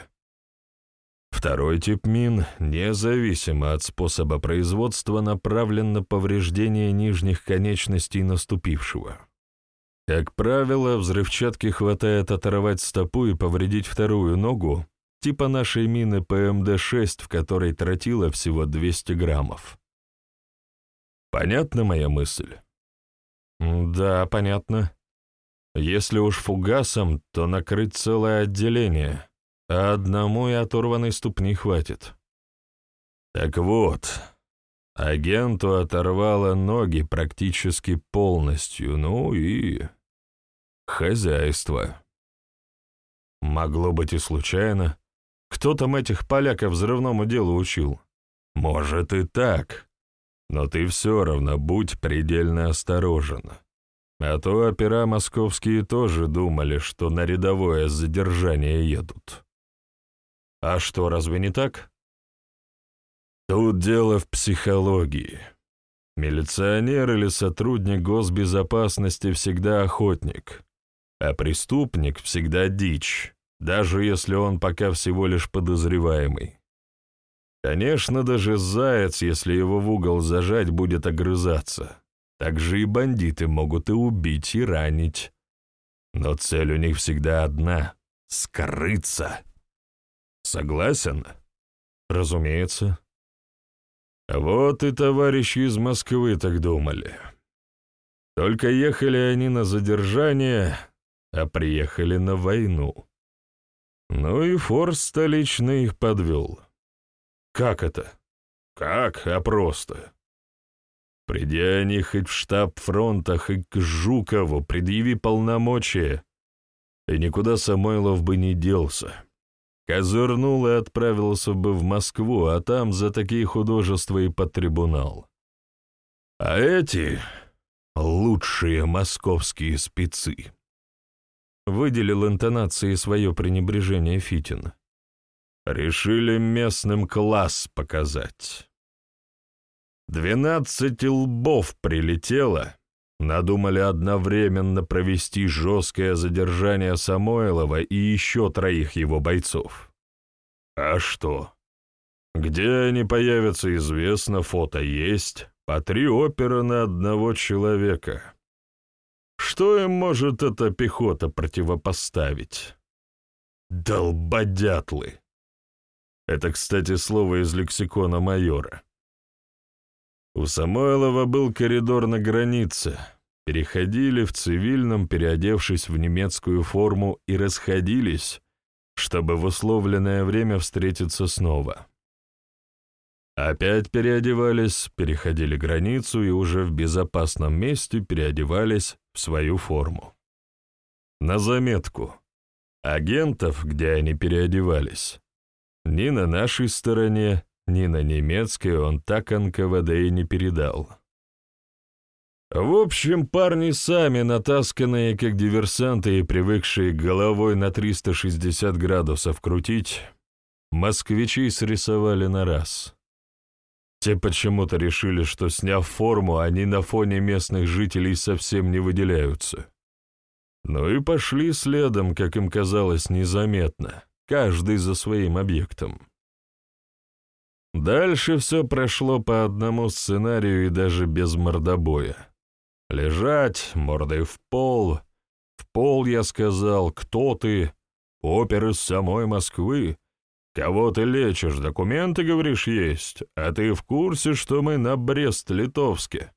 Второй тип мин, независимо от способа производства, направлен на повреждение нижних конечностей наступившего. Как правило, взрывчатки хватает оторвать стопу и повредить вторую ногу, типа нашей мины ПМД-6, в которой тротила всего 200 граммов. Понятна моя мысль? Да, понятно. Если уж фугасом, то накрыть целое отделение — а одному и оторванной ступни хватит. Так вот, агенту оторвало ноги практически полностью, ну и... хозяйство. Могло быть и случайно. Кто там этих поляков взрывному делу учил? Может и так, но ты все равно будь предельно осторожен. А то опера московские тоже думали, что на рядовое задержание едут. А что, разве не так? Тут дело в психологии. Милиционер или сотрудник госбезопасности всегда охотник, а преступник всегда дичь, даже если он пока всего лишь подозреваемый. Конечно, даже заяц, если его в угол зажать, будет огрызаться. Так же и бандиты могут и убить, и ранить. Но цель у них всегда одна — скрыться. Согласен? Разумеется. Вот и товарищи из Москвы так думали. Только ехали они на задержание, а приехали на войну. Ну и форс столичный их подвел. Как это? Как, а просто. Приди они хоть в штаб фронта, хоть к Жукову, предъяви полномочия, и никуда Самойлов бы не делся. Козырнул и отправился бы в Москву, а там за такие художества и под трибунал. А эти — лучшие московские спецы. Выделил интонацией свое пренебрежение Фитин. Решили местным класс показать. Двенадцать лбов прилетело, надумали одновременно провести жесткое задержание Самойлова и еще троих его бойцов. А что? Где они появятся, известно, фото есть, по три опера на одного человека. Что им может эта пехота противопоставить? Долбодятлы. Это, кстати, слово из лексикона майора. У Самойлова был коридор на границе. Переходили в цивильном, переодевшись в немецкую форму, и расходились, чтобы в условленное время встретиться снова. Опять переодевались, переходили границу и уже в безопасном месте переодевались в свою форму. На заметку. Агентов, где они переодевались, ни на нашей стороне, ни на немецкой он так НКВД и не передал. В общем, парни сами натасканные, как диверсанты и привыкшие головой на 360 градусов крутить, москвичи срисовали на раз. Те почему-то решили, что, сняв форму, они на фоне местных жителей совсем не выделяются. Ну и пошли следом, как им казалось, незаметно, каждый за своим объектом. Дальше все прошло по одному сценарию и даже без мордобоя. Лежать, мордой в пол. В пол, я сказал, кто ты? Опер из самой Москвы. Кого ты лечишь, документы, говоришь, есть, а ты в курсе, что мы на Брест-Литовске?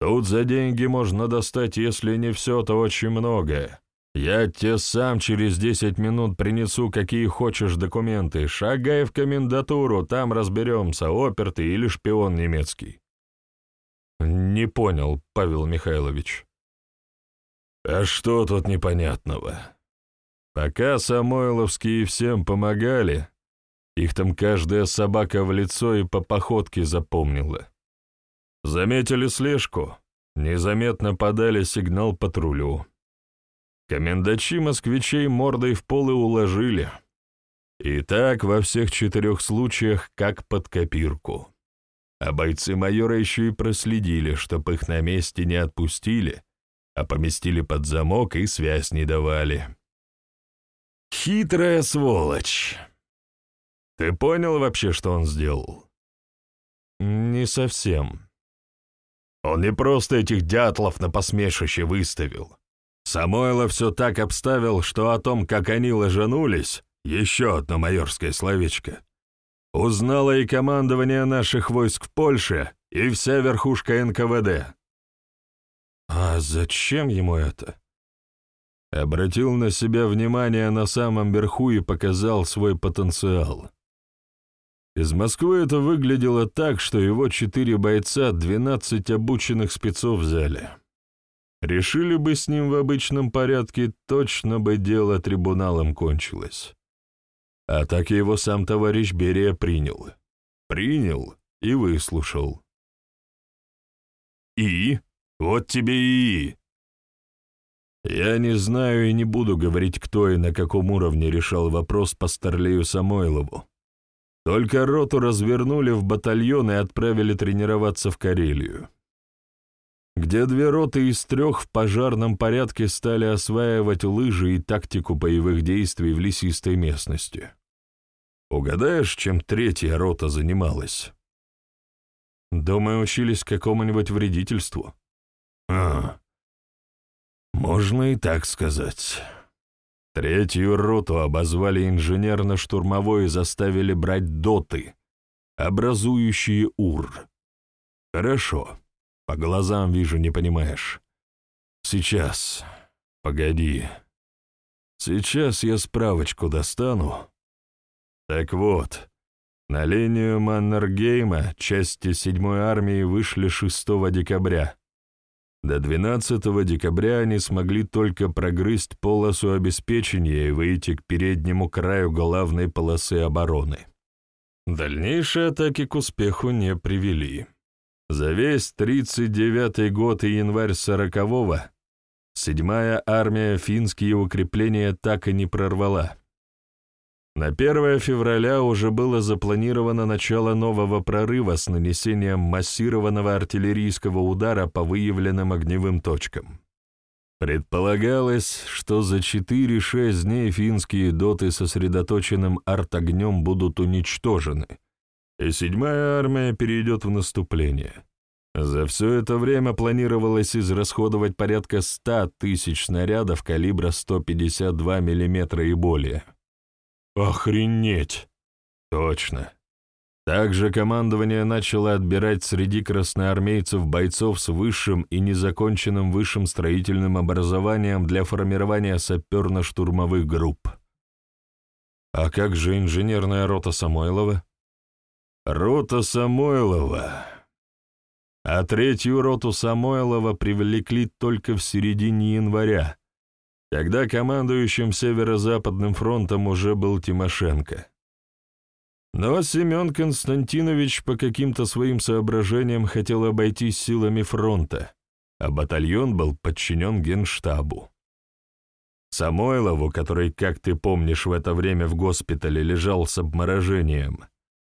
Тут за деньги можно достать, если не все, то очень многое. Я тебе сам через десять минут принесу какие хочешь документы. Шагай в комендатуру, там разберемся, опер ты или шпион немецкий». «Не понял, Павел Михайлович». «А что тут непонятного? Пока Самойловские всем помогали, их там каждая собака в лицо и по походке запомнила. Заметили слежку, незаметно подали сигнал патрулю. Комендачи москвичей мордой в пол и уложили. И так во всех четырех случаях, как под копирку. А бойцы майора еще и проследили, чтоб их на месте не отпустили, а поместили под замок и связь не давали. Хитрая сволочь. Ты понял вообще, что он сделал? Не совсем. Он не просто этих дятлов на посмешище выставил. Самойлов все так обставил, что о том, как они ложанулись, еще одно майорское словечко, узнало и командование наших войск в Польше, и вся верхушка НКВД. А зачем ему это? Обратил на себя внимание на самом верху и показал свой потенциал. Из Москвы это выглядело так, что его четыре бойца, двенадцать обученных спецов взяли. Решили бы с ним в обычном порядке, точно бы дело трибуналом кончилось. А так его сам товарищ Берия принял. Принял и выслушал. «И? Вот тебе и Я не знаю и не буду говорить, кто и на каком уровне решал вопрос по Старлею Самойлову. Только роту развернули в батальон и отправили тренироваться в Карелию где две роты из трех в пожарном порядке стали осваивать лыжи и тактику боевых действий в лесистой местности. Угадаешь, чем третья рота занималась? Думаю, учились какому-нибудь вредительству. А, можно и так сказать. Третью роту обозвали инженерно-штурмовой и заставили брать доты, образующие УР. Хорошо. По глазам вижу, не понимаешь. Сейчас. Погоди. Сейчас я справочку достану. Так вот, на линию Маннергейма части 7-й армии вышли 6 декабря. До 12 декабря они смогли только прогрызть полосу обеспечения и выйти к переднему краю главной полосы обороны. Дальнейшие атаки к успеху не привели. За весь 39-й год и январь 40-го седьмая армия финские укрепления так и не прорвала. На 1 февраля уже было запланировано начало нового прорыва с нанесением массированного артиллерийского удара по выявленным огневым точкам. Предполагалось, что за 4-6 дней финские доты сосредоточенным артогнем будут уничтожены — и седьмая армия перейдет в наступление. За все это время планировалось израсходовать порядка 100 тысяч снарядов калибра 152 мм и более. Охренеть! Точно. Также командование начало отбирать среди красноармейцев бойцов с высшим и незаконченным высшим строительным образованием для формирования саперно-штурмовых групп. А как же инженерная рота Самойлова? Рота Самойлова. А третью роту Самойлова привлекли только в середине января, когда командующим Северо-Западным фронтом уже был Тимошенко. Но Семен Константинович по каким-то своим соображениям хотел обойтись силами фронта, а батальон был подчинен генштабу. Самойлову, который, как ты помнишь, в это время в госпитале лежал с обморожением,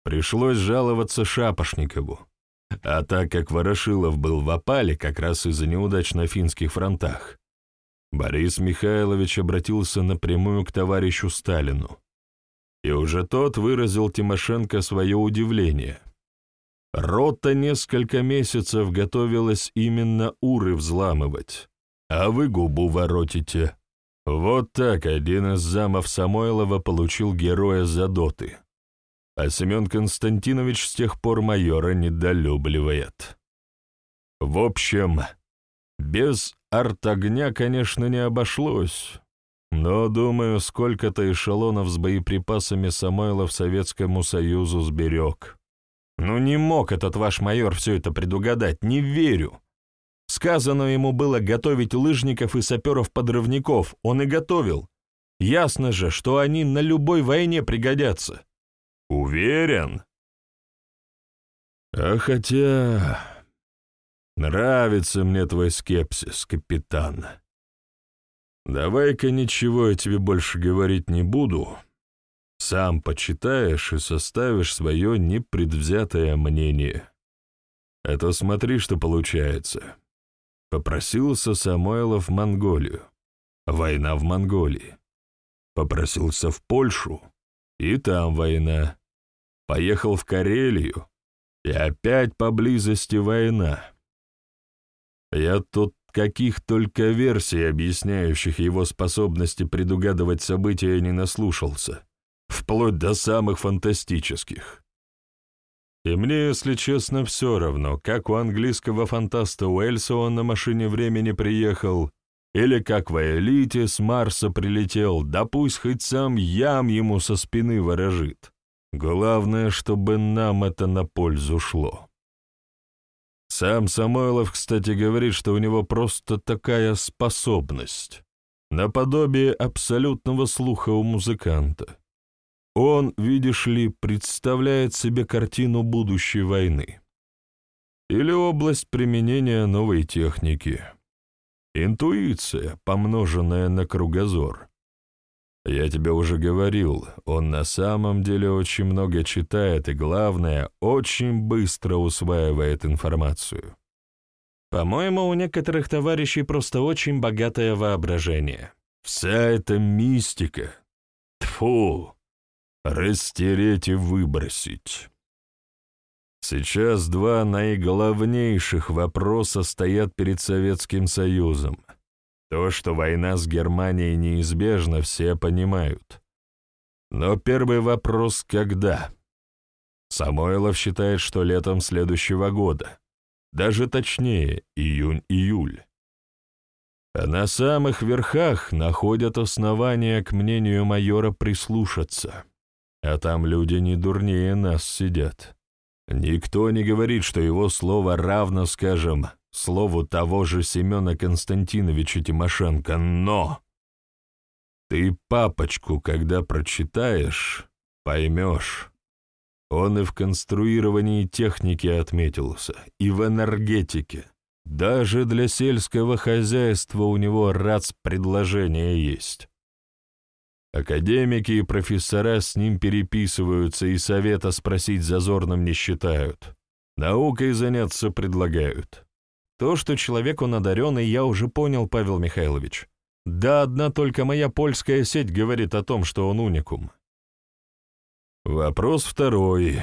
Пришлось жаловаться Шапошникову. А так как Ворошилов был в опале как раз из-за неудач на финских фронтах, Борис Михайлович обратился напрямую к товарищу Сталину. И уже тот выразил Тимошенко свое удивление. Рота несколько месяцев готовилась именно уры взламывать, а вы губу воротите. Вот так один из замов Самойлова получил героя за доты а Семен Константинович с тех пор майора недолюбливает. В общем, без арт-огня, конечно, не обошлось, но, думаю, сколько-то эшелонов с боеприпасами Самойлов Советскому Союзу сберег. Ну не мог этот ваш майор все это предугадать, не верю. Сказано ему было готовить лыжников и саперов-подрывников, он и готовил. Ясно же, что они на любой войне пригодятся. Уверен? А хотя... Нравится мне твой скепсис, капитан. Давай-ка ничего я тебе больше говорить не буду. Сам почитаешь и составишь свое непредвзятое мнение. Это смотри, что получается. Попросился Самойлов в Монголию. Война в Монголии. Попросился в Польшу. И там война. Поехал в Карелию. И опять поблизости война. Я тут каких только версий, объясняющих его способности предугадывать события, не наслушался, вплоть до самых фантастических. И мне, если честно, все равно, как у английского фантаста Уэльса он на машине времени приехал, или как в Элите с Марса прилетел, да пусть хоть сам ям ему со спины ворожит. Главное, чтобы нам это на пользу шло. Сам Самойлов, кстати, говорит, что у него просто такая способность, наподобие абсолютного слуха у музыканта. Он, видишь ли, представляет себе картину будущей войны. Или область применения новой техники. Интуиция, помноженная на кругозор. Я тебе уже говорил, он на самом деле очень много читает и, главное, очень быстро усваивает информацию. По-моему, у некоторых товарищей просто очень богатое воображение. Вся эта мистика. Тфу, растереть и выбросить. Сейчас два наиглавнейших вопроса стоят перед Советским Союзом. То, что война с Германией неизбежна, все понимают. Но первый вопрос — когда? Самойлов считает, что летом следующего года. Даже точнее, июнь-июль. А на самых верхах находят основания к мнению майора прислушаться. А там люди не дурнее нас сидят. Никто не говорит, что его слово равно, скажем, слову того же Семена Константиновича Тимошенко, но... Ты папочку, когда прочитаешь, поймешь. Он и в конструировании техники отметился, и в энергетике. Даже для сельского хозяйства у него рац предложения есть. Академики и профессора с ним переписываются и совета спросить зазорным не считают. Наукой заняться предлагают. То, что человек он одаренный, я уже понял, Павел Михайлович. Да одна только моя польская сеть говорит о том, что он уникум. Вопрос второй,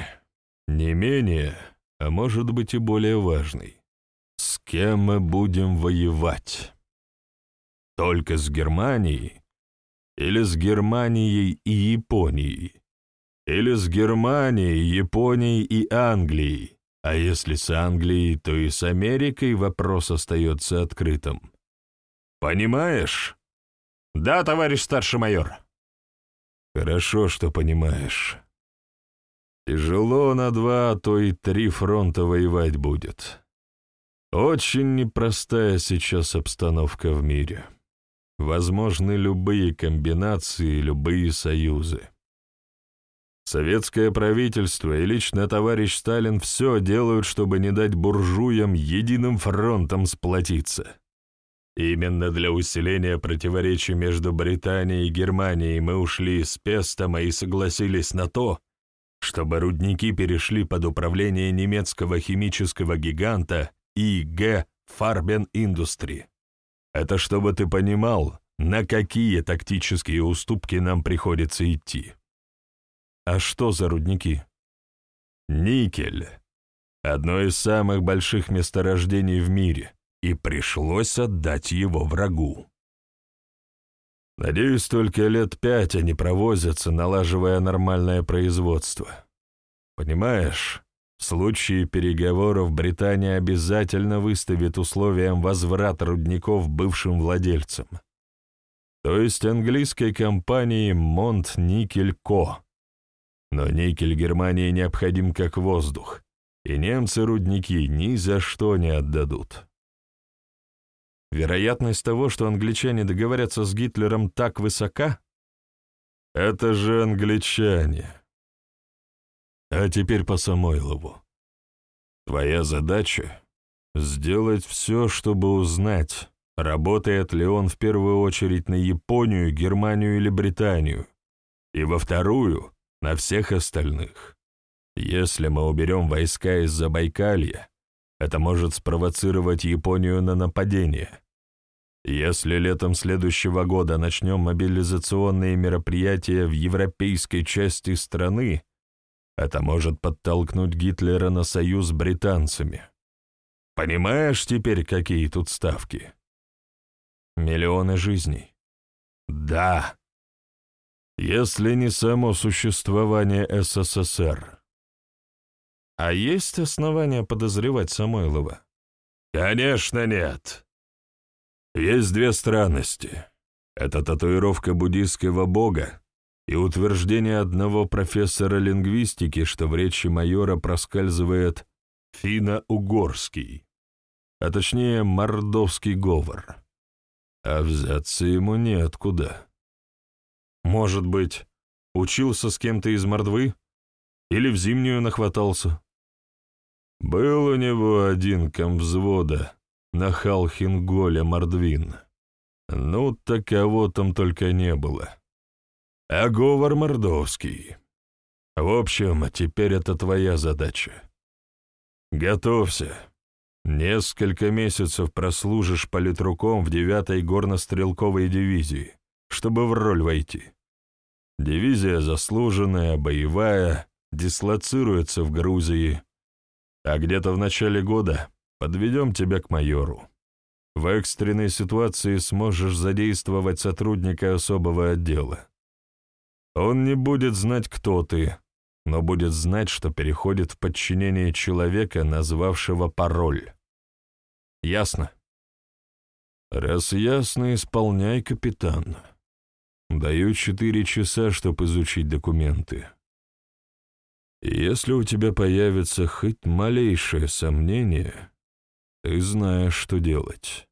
не менее, а может быть и более важный. С кем мы будем воевать? Только с Германией? Или с Германией и Японией? Или с Германией, Японией и Англией? А если с Англией, то и с Америкой вопрос остается открытым. Понимаешь? Да, товарищ старший майор. Хорошо, что понимаешь. Тяжело на два, а то и три фронта воевать будет. Очень непростая сейчас обстановка в мире. Возможны любые комбинации, любые союзы. Советское правительство и лично товарищ Сталин все делают, чтобы не дать буржуям единым фронтом сплотиться. Именно для усиления противоречий между Британией и Германией мы ушли из Пестома и согласились на то, чтобы рудники перешли под управление немецкого химического гиганта ИГ Farben Industry. Это чтобы ты понимал, на какие тактические уступки нам приходится идти. А что за рудники? Никель. Одно из самых больших месторождений в мире, и пришлось отдать его врагу. Надеюсь, только лет пять они провозятся, налаживая нормальное производство. Понимаешь, в случае переговоров Британия обязательно выставит условием возврат рудников бывшим владельцам. то есть английской компании Монт Никель Ко. Но никель Германии необходим как воздух, и немцы рудники ни за что не отдадут. Вероятность того, что англичане договорятся с Гитлером, так высока? Это же англичане. А теперь по Самойлову. Твоя задача — сделать все, чтобы узнать, работает ли он в первую очередь на Японию, Германию или Британию, и во вторую — на всех остальных. Если мы уберем войска из Забайкалья, это может спровоцировать Японию на нападение. Если летом следующего года начнем мобилизационные мероприятия в европейской части страны, это может подтолкнуть Гитлера на союз с британцами. Понимаешь теперь, какие тут ставки? Миллионы жизней. Да. Если не само существование СССР. А есть основания подозревать Самойлова? Конечно, нет. Есть две странности. Это татуировка буддийского бога и утверждение одного профессора лингвистики, что в речи майора проскальзывает финно-угорский, а точнее мордовский говор. А взяться ему неоткуда. Может быть, учился с кем-то из Мордвы? Или в зимнюю нахватался? Был у него один комвзвода на Халхинголе Мордвин. Ну, таково там только не было. А говор мордовский. В общем, теперь это твоя задача. Готовься. Несколько месяцев прослужишь политруком в 9-й горнострелковой дивизии, чтобы в роль войти. Дивизия заслуженная, боевая, дислоцируется в Грузии, а где-то в начале года подведем тебя к майору. В экстренной ситуации сможешь задействовать сотрудника особого отдела. Он не будет знать, кто ты, но будет знать, что переходит в подчинение человека, назвавшего пароль. Ясно? Раз ясно, исполняй, капитан. Даю четыре часа, чтобы изучить документы. Если у тебя появится хоть малейшее сомнение, ты знаешь, что делать.